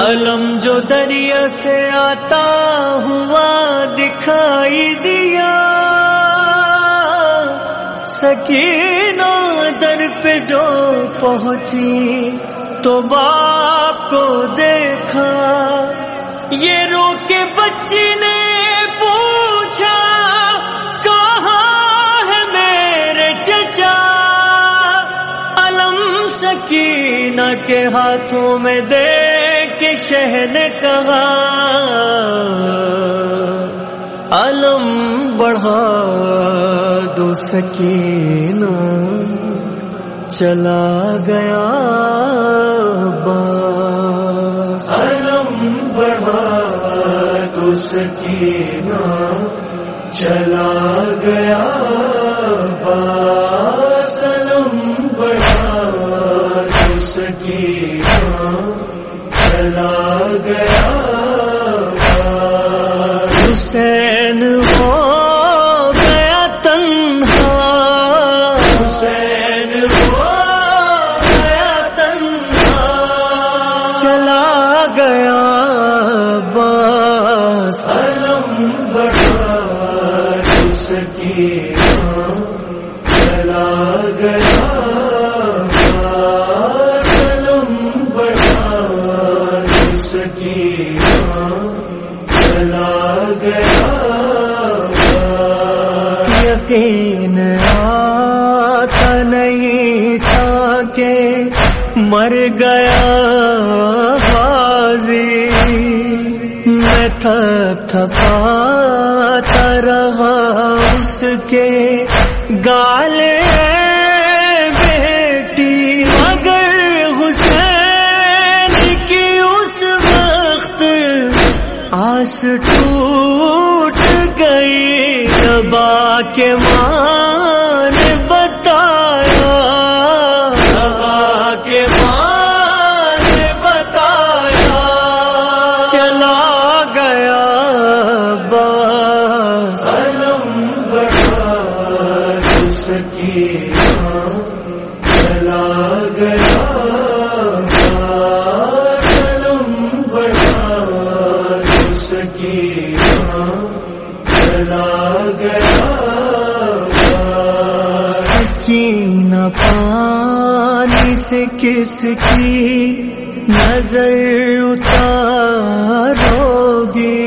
علم جو دریا سے آتا ہوا دکھائی دیا سکینہ در پہ جو پہنچی تو باپ کو دیکھا، یہ رو کے بچی نے سکینہ کے ہاتھوں میں دے کے شہ نے کہا علم بڑھا دو سکینہ، چلا گیا باس۔ علم بڑھا تو سکینہ، چلا گیا باس۔ علم بڑھا سکینہ چلا گیا۔ حسین ہو گیا تنہا۔ حسین ہو گیا تنہا۔ چلا گیا بس۔ علم بڑھا تو سکینہ چلا گیا۔ یقین آتا نہیں تھا کہ مر گیا غازی۔ میں تھپ تھپاتا رہا اس کے گالے گئی دبا کے مان بتایا۔ دبا کے مان بتایا۔ چلا گیا بس۔ علم بڑھا تو سکینہ چلا گیا کس کی نظر اتارو گی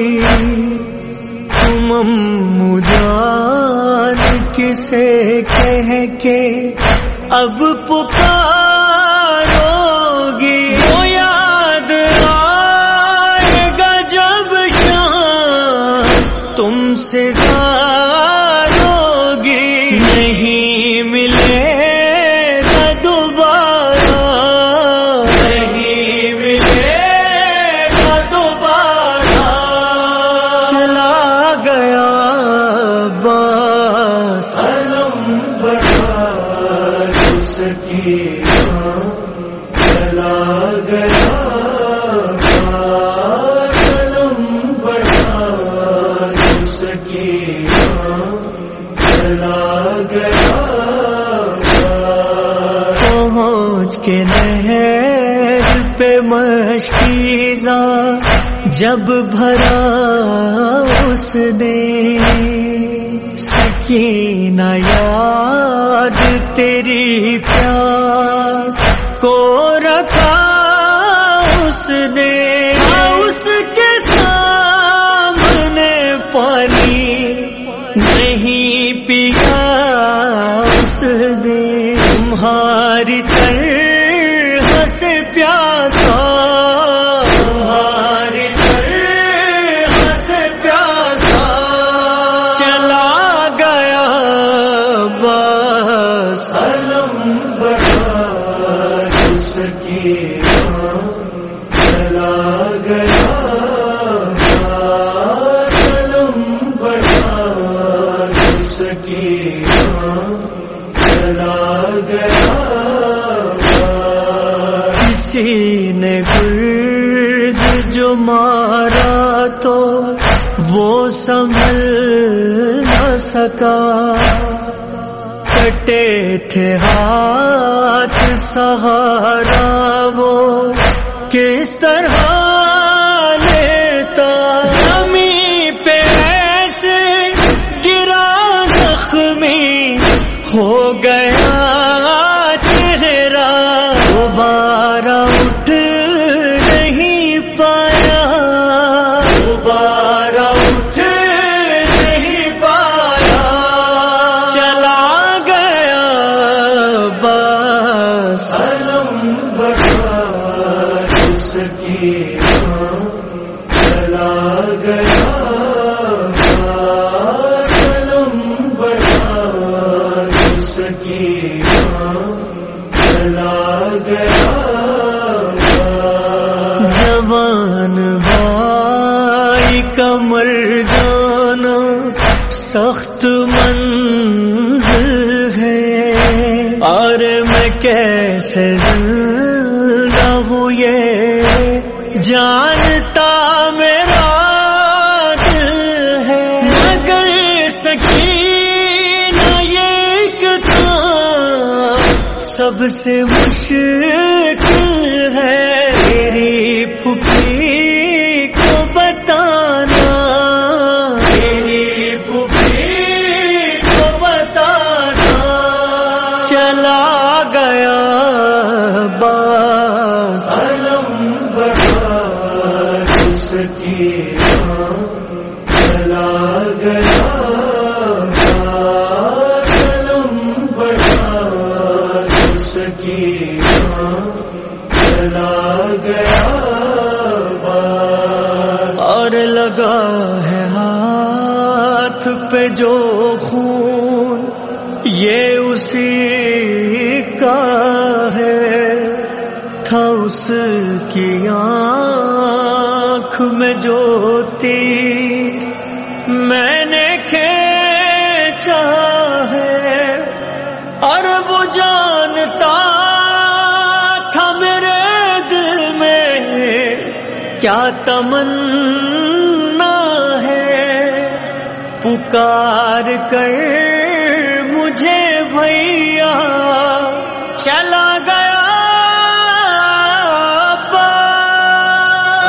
تم امو جان کسے کہہ کے اب پکارو گی وہ یاد آئے گا جب شام تم سے جانو گی نہیں چلا گیا بڑھا چلا گیا۔ پہنچ کے نہر پہ مشکیزا جب بھرا اس نے سکینہ یاد تیری پیاس کو رکھا اس نے اس کے سامنے پانی نہیں پیا اس نے۔ تمہاری چلا گیا علم بڑھا تو سکینہ چلا گیا کسی نے گرز جو مارا تو وہ سنبھل نہ سکا۔ کٹے تھے ہاتھ سہارا وہ کس طرح لیتا؟ زمین پہ ایسے گرا زخمی ہو گیا سکی چلا گیا علم بڑا سکی چلا گیا جوان بھائی کمر جانا سخت منزل ہے۔ اور میں کیسے سب سے مشکل ہے میری پھوپھی کو بتانا۔ میری پھوپھی کو بتانا۔ چلا گیا بس علم بڑا سکی چلا جو خون یہ اسی کا ہے، تھا اس کی آنکھ میں جو تیر میں نے کھینچا ہے اور وہ جانتا تھا میرے دل میں کیا تمنا پکار کر مجھے بھیا چلا گیا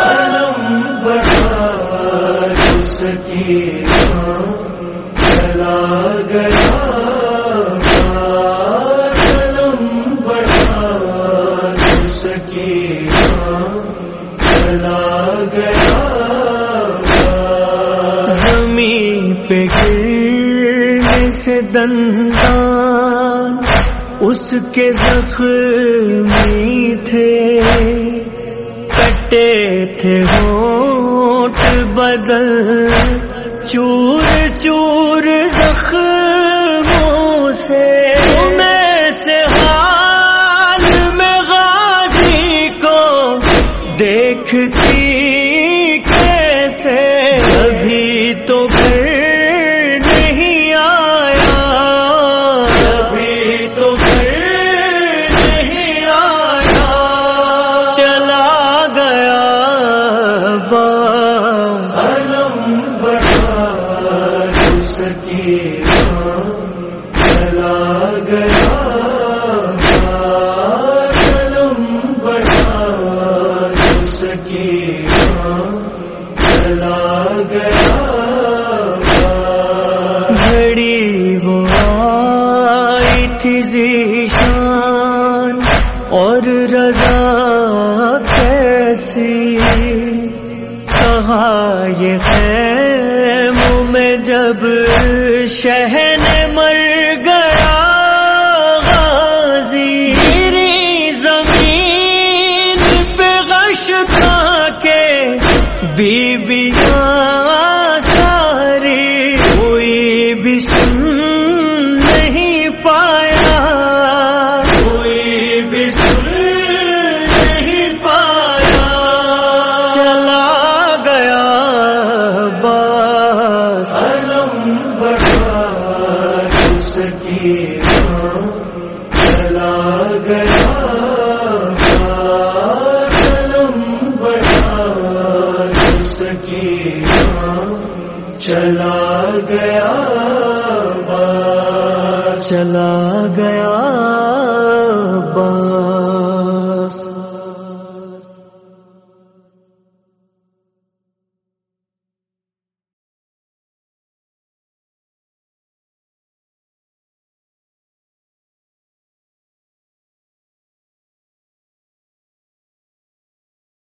علم بڑا سکی سے دندان اس کے زخمی تھے، کٹے تھے ہوٹ بدل، چور چور زخموں سے۔ میں سے حال میں غازی کو دیکھتی تھی ذیشان اور رضا کیسی؟ کہا یہ خیم میں جب شہن مر گیا غازی؟ میری زمین پہ غش تھا کہ بیویاں بڑا اس سکی چلا گیا علم بڑا سکی چلا گیا چلا گیا